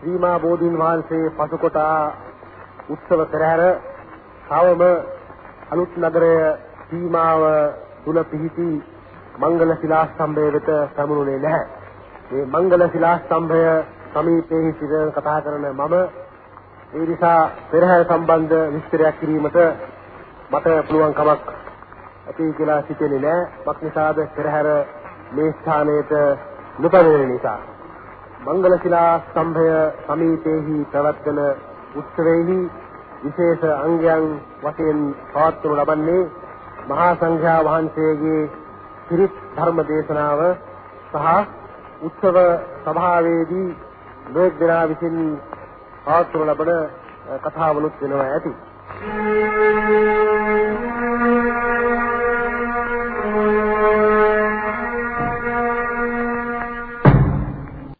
ශ්‍රීමා බෝධීන් වහන්සේ පසුකොට උත්සව පෙරහැර තවම අලුත් නගරය සීමාව තුල පිහිටි මංගල ශිලා ස්තම්භය වෙත පැමුණුනේ නැහැ. මේ මංගල ශිලා ස්තම්භය සමීපයේ සිට කතා කරන මම ඒ නිසා පෙරහැර සම්බන්ධ විස්තරයක් කිරීමට මට පුළුවන් කමක් ඇති කියලා සිතෙන්නේ නැහැ. මක් නිසාද පෙරහැර මේ ස්ථානයට නොපැමිණෙන නිසා. මංගල ශිලා ස්තම්භය සමීපයේහි පැවැත්වෙන උත්සවයේහි විශේෂ අංගයන් වශයෙන් පවත්වනු ලබන්නේ මහා සංඝයා වහන්සේගේ පිරිත් ධර්ම දේශනාව සහ උත්සව සභාවේදී ලෝක දෙනා විසින් පවත්වනු ලබන කතාවලුත් වෙනවා ඇති. Thank you.